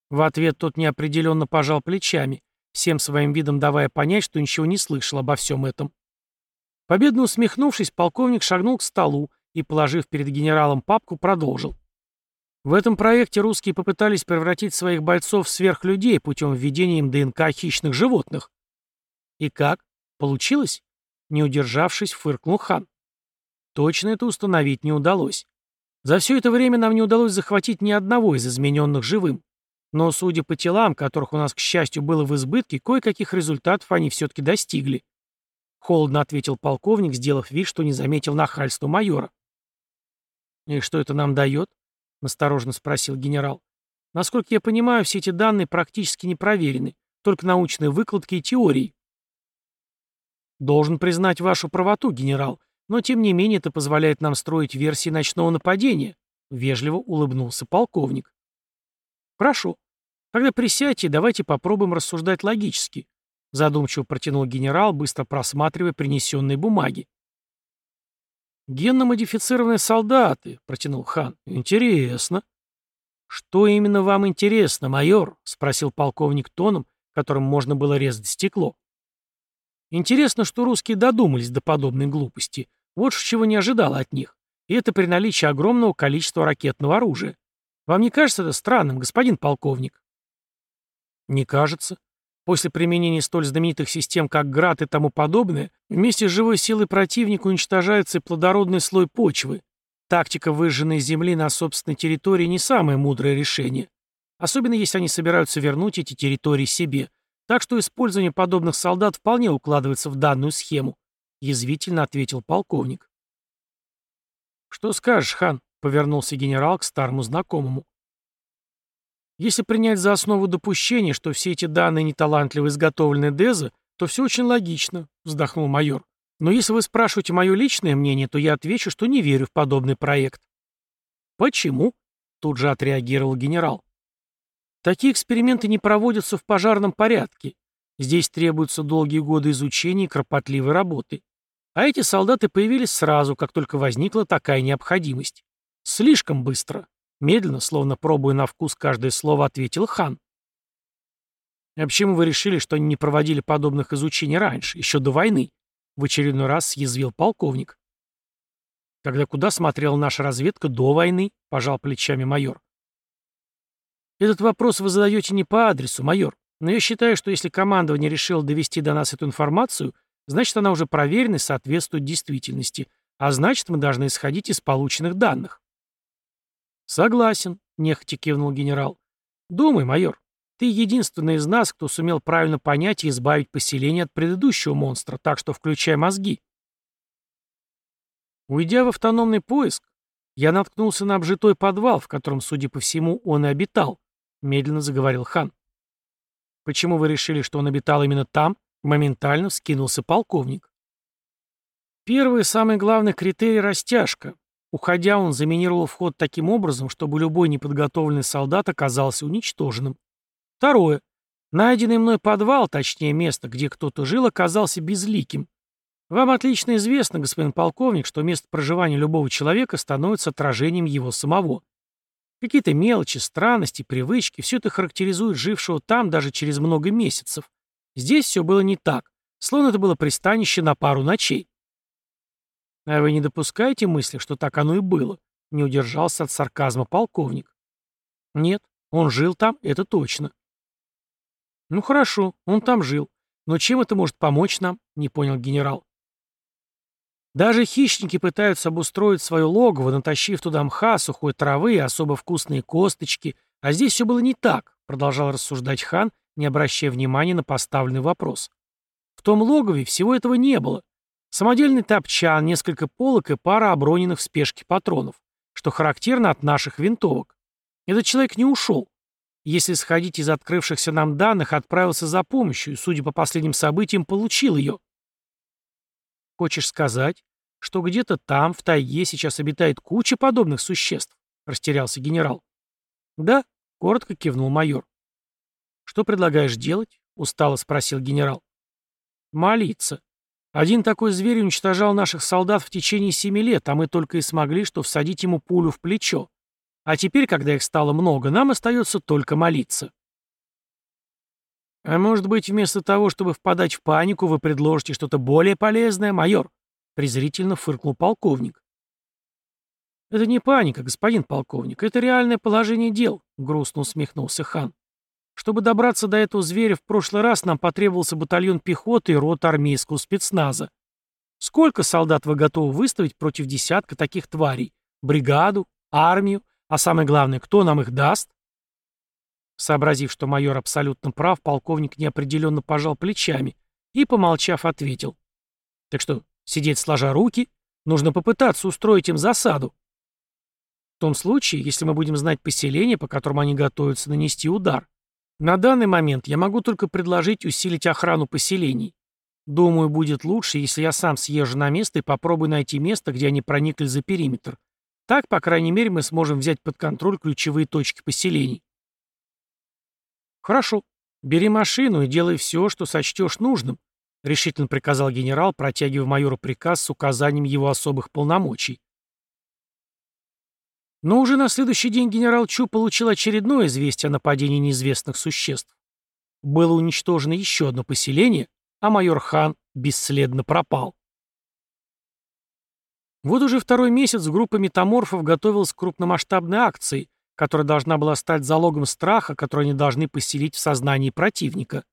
В ответ тот неопределенно пожал плечами, всем своим видом давая понять, что ничего не слышал обо всем этом. Победно усмехнувшись, полковник шагнул к столу и, положив перед генералом папку, продолжил. В этом проекте русские попытались превратить своих бойцов в сверхлюдей путем введения им ДНК хищных животных. И как? Получилось? Не удержавшись, фыркнул хан. Точно это установить не удалось. За все это время нам не удалось захватить ни одного из измененных живым. Но, судя по телам, которых у нас, к счастью, было в избытке, кое-каких результатов они все-таки достигли. Холодно ответил полковник, сделав вид, что не заметил нахальства майора. «И что это нам дает?» — настороженно спросил генерал. «Насколько я понимаю, все эти данные практически не проверены, только научные выкладки и теории». «Должен признать вашу правоту, генерал. Но, тем не менее, это позволяет нам строить версии ночного нападения», — вежливо улыбнулся полковник. «Хорошо. Тогда присядьте давайте попробуем рассуждать логически», — задумчиво протянул генерал, быстро просматривая принесенные бумаги. «Генно-модифицированные солдаты», — протянул хан. «Интересно». «Что именно вам интересно, майор?» — спросил полковник тоном, которым можно было резать стекло. Интересно, что русские додумались до подобной глупости. Вот чего не ожидал от них. И это при наличии огромного количества ракетного оружия. Вам не кажется это странным, господин полковник? Не кажется. После применения столь знаменитых систем, как ГРАД и тому подобное, вместе с живой силой противника уничтожается и плодородный слой почвы. Тактика выжженной земли на собственной территории не самое мудрое решение. Особенно если они собираются вернуть эти территории себе – так что использование подобных солдат вполне укладывается в данную схему, язвительно ответил полковник. Что скажешь, хан? повернулся генерал к старому знакомому. Если принять за основу допущение, что все эти данные неталантливо изготовлены Деза, то все очень логично, вздохнул майор. Но если вы спрашиваете мое личное мнение, то я отвечу, что не верю в подобный проект. Почему? Тут же отреагировал генерал. Такие эксперименты не проводятся в пожарном порядке. Здесь требуются долгие годы изучения и кропотливой работы. А эти солдаты появились сразу, как только возникла такая необходимость. Слишком быстро. Медленно, словно пробуя на вкус каждое слово, ответил хан. «А почему вы решили, что они не проводили подобных изучений раньше, еще до войны?» В очередной раз съязвил полковник. «Тогда куда смотрела наша разведка до войны?» — пожал плечами майор. Этот вопрос вы задаете не по адресу, майор. Но я считаю, что если командование решило довести до нас эту информацию, значит, она уже проверена и соответствует действительности. А значит, мы должны исходить из полученных данных. Согласен, нехотя кивнул генерал. Думай, майор. Ты единственный из нас, кто сумел правильно понять и избавить поселение от предыдущего монстра, так что включай мозги. Уйдя в автономный поиск, я наткнулся на обжитой подвал, в котором, судя по всему, он и обитал, медленно заговорил хан. Почему вы решили, что он обитал именно там? Моментально вскинулся полковник. Первый и самый главный критерий – растяжка. Уходя, он заминировал вход таким образом, чтобы любой неподготовленный солдат оказался уничтоженным. Второе. Найденный мной подвал, точнее место, где кто-то жил, оказался безликим. Вам отлично известно, господин полковник, что место проживания любого человека становится отражением его самого. Какие-то мелочи, странности, привычки – все это характеризует жившего там даже через много месяцев. Здесь все было не так, словно это было пристанище на пару ночей. А вы не допускаете мысли, что так оно и было? Не удержался от сарказма полковник. Нет, он жил там, это точно. Ну хорошо, он там жил. Но чем это может помочь нам? Не понял генерал. Даже хищники пытаются обустроить свое логово, натащив туда мха, сухой травы и особо вкусные косточки. А здесь все было не так, продолжал рассуждать хан, не обращая внимания на поставленный вопрос. В том логове всего этого не было. Самодельный топчан, несколько полок и пара оброненных в спешке патронов, что характерно от наших винтовок. Этот человек не ушел. Если сходить из открывшихся нам данных, отправился за помощью и, судя по последним событиям, получил ее. Хочешь сказать, что где-то там, в тайге, сейчас обитает куча подобных существ? Растерялся генерал. Да, коротко кивнул майор. Что предлагаешь делать? Устало спросил генерал. Молиться. Один такой зверь уничтожал наших солдат в течение семи лет, а мы только и смогли, что всадить ему пулю в плечо. А теперь, когда их стало много, нам остается только молиться. А может быть, вместо того, чтобы впадать в панику, вы предложите что-то более полезное, майор? Презрительно фыркнул полковник. Это не паника, господин полковник, это реальное положение дел, грустно усмехнулся хан. Чтобы добраться до этого зверя в прошлый раз, нам потребовался батальон пехоты и рот армейского спецназа. Сколько солдат вы готовы выставить против десятка таких тварей? Бригаду? Армию? А самое главное, кто нам их даст? Сообразив, что майор абсолютно прав, полковник неопределенно пожал плечами и, помолчав, ответил. Так что, сидеть сложа руки? Нужно попытаться устроить им засаду. В том случае, если мы будем знать поселение, по которому они готовятся нанести удар, на данный момент я могу только предложить усилить охрану поселений. Думаю, будет лучше, если я сам съезжу на место и попробую найти место, где они проникли за периметр. Так, по крайней мере, мы сможем взять под контроль ключевые точки поселений. Хорошо. Бери машину и делай все, что сочтешь нужным, решительно приказал генерал, протягивая майору приказ с указанием его особых полномочий. Но уже на следующий день генерал Чу получил очередное известие о нападении неизвестных существ. Было уничтожено еще одно поселение, а майор Хан бесследно пропал. Вот уже второй месяц группа метаморфов готовилась к крупномасштабной акции, которая должна была стать залогом страха, который они должны поселить в сознании противника.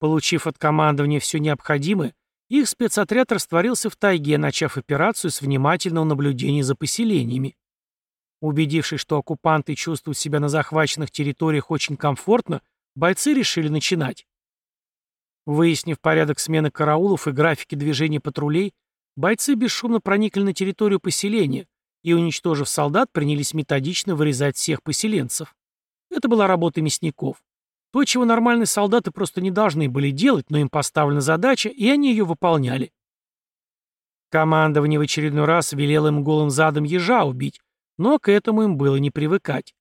Получив от командования все необходимое, их спецотряд растворился в тайге, начав операцию с внимательного наблюдения за поселениями. Убедившись, что оккупанты чувствуют себя на захваченных территориях очень комфортно, бойцы решили начинать. Выяснив порядок смены караулов и графики движения патрулей, бойцы бесшумно проникли на территорию поселения и, уничтожив солдат, принялись методично вырезать всех поселенцев. Это была работа мясников. То, чего нормальные солдаты просто не должны были делать, но им поставлена задача, и они ее выполняли. Командование в очередной раз велело им голым задом ежа убить, но к этому им было не привыкать.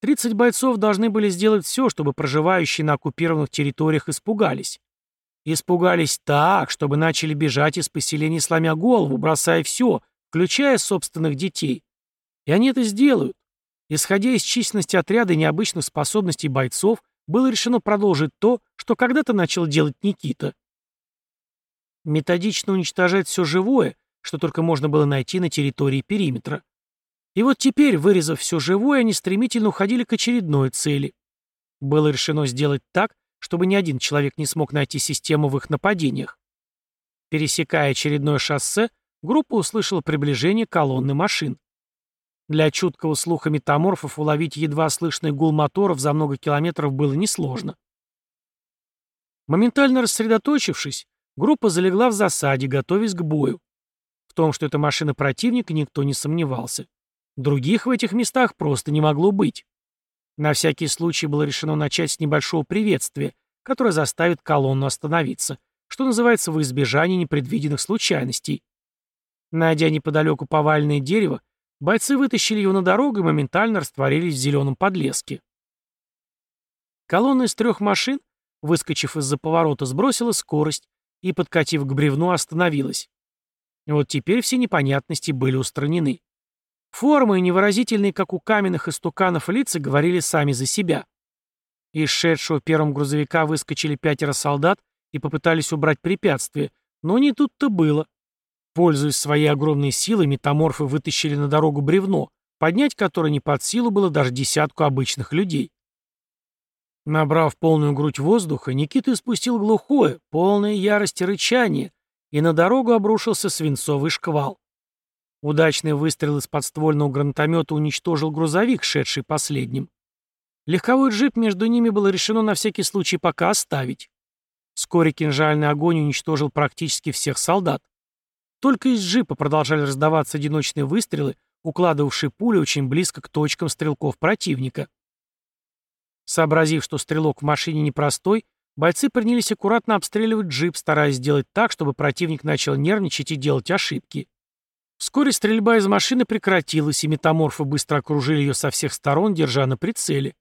30 бойцов должны были сделать все, чтобы проживающие на оккупированных территориях испугались. Испугались так, чтобы начали бежать из поселений, сломя голову, бросая все, включая собственных детей. И они это сделают. Исходя из численности отряда и необычных способностей бойцов, было решено продолжить то, что когда-то начал делать Никита. Методично уничтожать все живое, что только можно было найти на территории периметра. И вот теперь, вырезав все живое, они стремительно уходили к очередной цели. Было решено сделать так, чтобы ни один человек не смог найти систему в их нападениях. Пересекая очередное шоссе, группа услышала приближение колонны машин. Для чуткого слуха метаморфов уловить едва слышный гул моторов за много километров было несложно. Моментально рассредоточившись, группа залегла в засаде, готовясь к бою. В том, что это машина противника, никто не сомневался. Других в этих местах просто не могло быть. На всякий случай было решено начать с небольшого приветствия, которое заставит колонну остановиться, что называется в избежании непредвиденных случайностей. Найдя неподалеку поваленное дерево, бойцы вытащили его на дорогу и моментально растворились в зеленом подлеске. Колонна из трех машин, выскочив из-за поворота, сбросила скорость и, подкатив к бревну, остановилась. Вот теперь все непонятности были устранены. Формы, невыразительные, как у каменных истуканов лица, говорили сами за себя. Из шедшего первым грузовика выскочили пятеро солдат и попытались убрать препятствие, но не тут-то было. Пользуясь своей огромной силой, метаморфы вытащили на дорогу бревно, поднять которое не под силу было даже десятку обычных людей. Набрав полную грудь воздуха, Никита испустил глухое, полное ярости рычание, и на дорогу обрушился свинцовый шквал. Удачный выстрел из подствольного гранатомета уничтожил грузовик, шедший последним. Легковой джип между ними было решено на всякий случай пока оставить. Вскоре кинжальный огонь уничтожил практически всех солдат. Только из джипа продолжали раздаваться одиночные выстрелы, укладывавшие пули очень близко к точкам стрелков противника. Сообразив, что стрелок в машине непростой, бойцы принялись аккуратно обстреливать джип, стараясь сделать так, чтобы противник начал нервничать и делать ошибки. Вскоре стрельба из машины прекратилась, и метаморфы быстро окружили ее со всех сторон, держа на прицеле.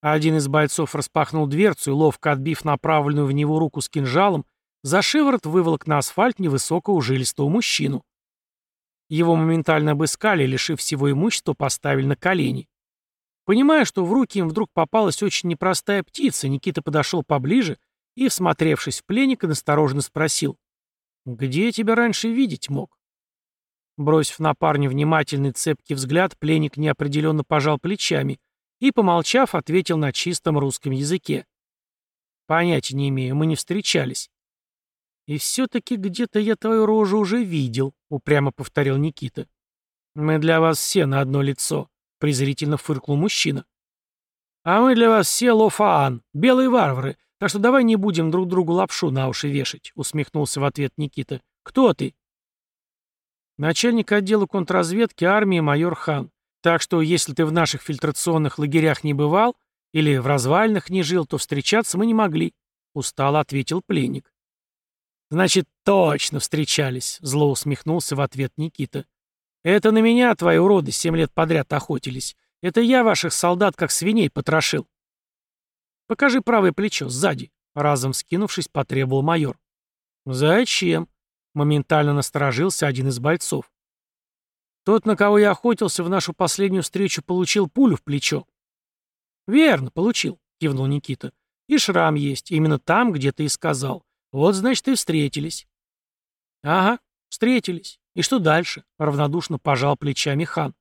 Один из бойцов распахнул дверцу и, ловко отбив направленную в него руку с кинжалом, за шиворот выволок на асфальт невысокого жилистого мужчину. Его моментально обыскали, лишив всего имущества, поставили на колени. Понимая, что в руки им вдруг попалась очень непростая птица, Никита подошел поближе и, всмотревшись в пленника, настороженно спросил, «Где я тебя раньше видеть мог?» Бросив на парня внимательный цепкий взгляд, пленник неопределенно пожал плечами и, помолчав, ответил на чистом русском языке. «Понятия не имею, мы не встречались». «И все-таки где-то я твою рожу уже видел», — упрямо повторил Никита. «Мы для вас все на одно лицо», — презрительно фыркнул мужчина. «А мы для вас все лофаан, белые варвары, так что давай не будем друг другу лапшу на уши вешать», — усмехнулся в ответ Никита. «Кто ты?» «Начальник отдела контрразведки армии майор Хан. Так что, если ты в наших фильтрационных лагерях не бывал или в развалинах не жил, то встречаться мы не могли», — устало ответил пленник. «Значит, точно встречались», — зло усмехнулся в ответ Никита. Это на меня твои уроды семь лет подряд охотились. Это я ваших солдат как свиней потрошил. Покажи правое плечо, сзади. Разом скинувшись, потребовал майор. Зачем? Моментально насторожился один из бойцов. Тот, на кого я охотился в нашу последнюю встречу, получил пулю в плечо. Верно, получил, кивнул Никита. И шрам есть, именно там, где ты и сказал. Вот, значит, и встретились. Ага, встретились. «И что дальше?» — равнодушно пожал плечами хан.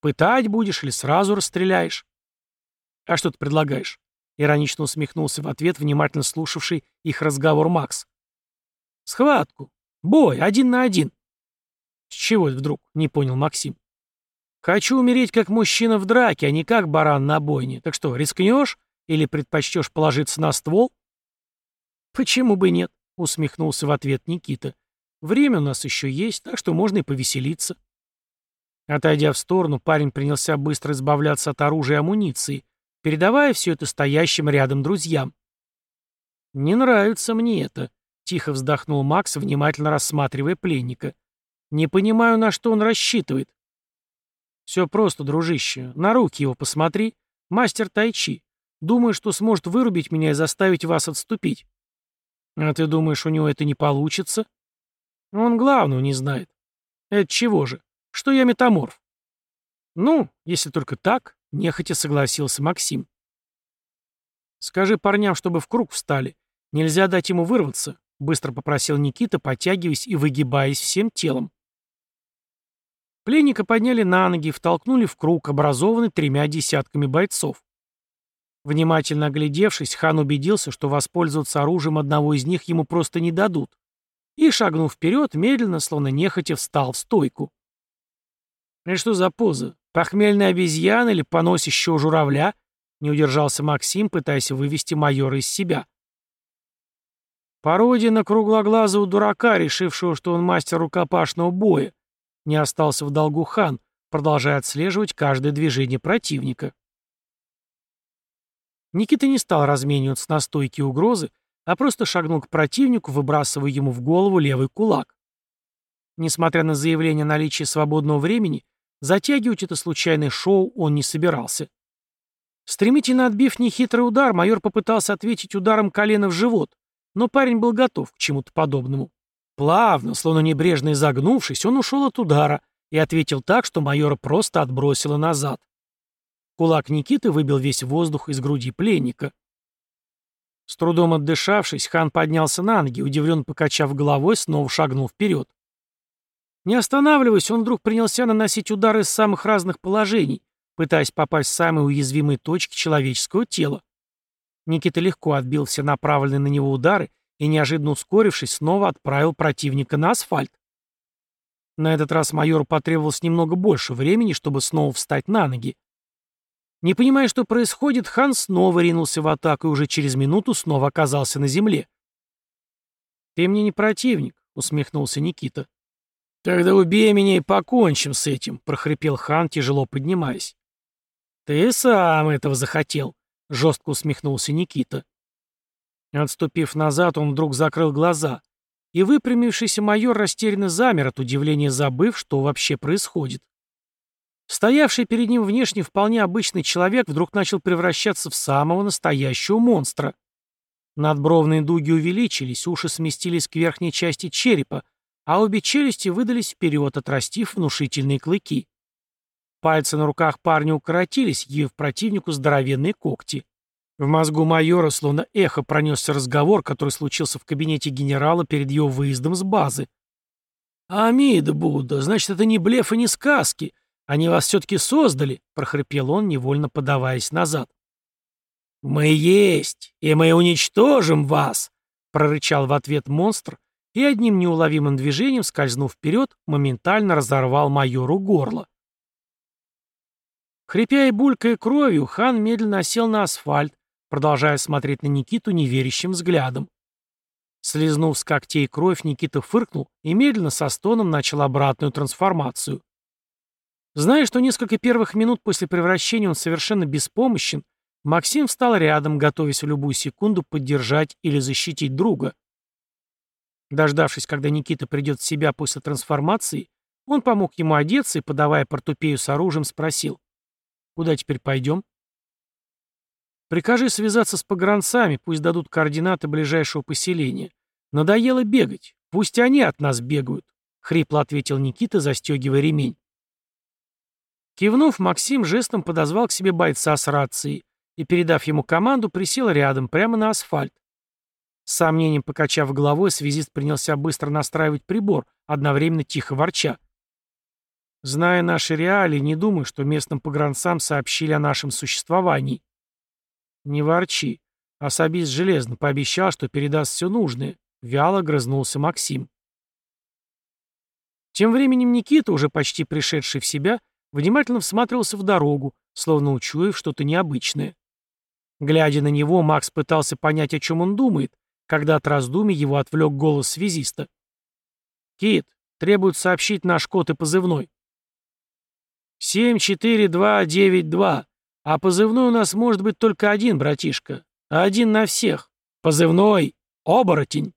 «Пытать будешь или сразу расстреляешь?» «А что ты предлагаешь?» — иронично усмехнулся в ответ внимательно слушавший их разговор Макс. «Схватку. Бой, один на один». «С чего это вдруг?» — не понял Максим. «Хочу умереть как мужчина в драке, а не как баран на бойне. Так что, рискнешь или предпочтешь положиться на ствол?» «Почему бы нет?» — усмехнулся в ответ Никита. Время у нас еще есть, так что можно и повеселиться. Отойдя в сторону, парень принялся быстро избавляться от оружия и амуниции, передавая все это стоящим рядом друзьям. «Не нравится мне это», — тихо вздохнул Макс, внимательно рассматривая пленника. «Не понимаю, на что он рассчитывает». «Все просто, дружище. На руки его посмотри. Мастер тайчи. Думаю, что сможет вырубить меня и заставить вас отступить». «А ты думаешь, у него это не получится?» Он главного не знает. Это чего же? Что я метаморф? Ну, если только так, нехотя согласился Максим. Скажи парням, чтобы в круг встали. Нельзя дать ему вырваться, быстро попросил Никита, подтягиваясь и выгибаясь всем телом. Пленника подняли на ноги и втолкнули в круг, образованный тремя десятками бойцов. Внимательно оглядевшись, хан убедился, что воспользоваться оружием одного из них ему просто не дадут и, шагнув вперед, медленно, словно нехотя, встал в стойку. «Это что за поза? Похмельная обезьяна или поносящего журавля?» — не удержался Максим, пытаясь вывести майора из себя. Пародия на круглоглазого дурака, решившего, что он мастер рукопашного боя. Не остался в долгу хан, продолжая отслеживать каждое движение противника. Никита не стал размениваться на стойкие угрозы, а просто шагнул к противнику, выбрасывая ему в голову левый кулак. Несмотря на заявление о наличии свободного времени, затягивать это случайное шоу он не собирался. Стремительно отбив нехитрый удар, майор попытался ответить ударом колена в живот, но парень был готов к чему-то подобному. Плавно, словно небрежно изогнувшись, он ушел от удара и ответил так, что майора просто отбросило назад. Кулак Никиты выбил весь воздух из груди пленника. С трудом отдышавшись, хан поднялся на ноги, удивленно покачав головой, снова шагнул вперед. Не останавливаясь, он вдруг принялся наносить удары из самых разных положений, пытаясь попасть в самые уязвимые точки человеческого тела. Никита легко отбил все направленные на него удары и, неожиданно ускорившись, снова отправил противника на асфальт. На этот раз майору потребовалось немного больше времени, чтобы снова встать на ноги. Не понимая, что происходит, хан снова ринулся в атаку и уже через минуту снова оказался на земле. «Ты мне не противник», — усмехнулся Никита. «Тогда убей меня и покончим с этим», — прохрипел хан, тяжело поднимаясь. «Ты сам этого захотел», — жестко усмехнулся Никита. Отступив назад, он вдруг закрыл глаза, и выпрямившийся майор растерянно замер от удивления, забыв, что вообще происходит. Стоявший перед ним внешне вполне обычный человек вдруг начал превращаться в самого настоящего монстра. Надбровные дуги увеличились, уши сместились к верхней части черепа, а обе челюсти выдались вперед, отрастив внушительные клыки. Пальцы на руках парня укоротились, явив противнику здоровенные когти. В мозгу майора словно эхо пронесся разговор, который случился в кабинете генерала перед его выездом с базы. «Амида Будда, значит, это не блеф и не сказки. Они вас все-таки создали», — прохрипел он, невольно подаваясь назад. «Мы есть, и мы уничтожим вас», — прорычал в ответ монстр, и одним неуловимым движением, скользнув вперед, моментально разорвал майору горло. Хрипя и булькая кровью, хан медленно осел на асфальт, продолжая смотреть на Никиту неверящим взглядом. Слизнув с когтей кровь, Никита фыркнул и медленно со стоном начал обратную трансформацию. Зная, что несколько первых минут после превращения он совершенно беспомощен, Максим встал рядом, готовясь в любую секунду поддержать или защитить друга. Дождавшись, когда Никита придет в себя после трансформации, он помог ему одеться и, подавая портупею с оружием, спросил. «Куда теперь пойдем?» «Прикажи связаться с погранцами, пусть дадут координаты ближайшего поселения. Надоело бегать, пусть они от нас бегают», — хрипло ответил Никита, застегивая ремень. Кивнув, Максим жестом подозвал к себе бойца с рацией и, передав ему команду, присел рядом, прямо на асфальт. С сомнением покачав головой, связист принялся быстро настраивать прибор, одновременно тихо ворча. Зная наши реалии, не думаю, что местным погранцам сообщили о нашем существовании. Не ворчи. Особист железно пообещал, что передаст все нужное. Вяло грызнулся Максим. Тем временем Никита, уже почти пришедший в себя, внимательно всматривался в дорогу, словно учуяв что-то необычное. Глядя на него, Макс пытался понять, о чем он думает, когда от раздумий его отвлек голос связиста. «Кит, требуют сообщить наш код и позывной». «74292, а позывной у нас может быть только один, братишка. Один на всех. Позывной — оборотень».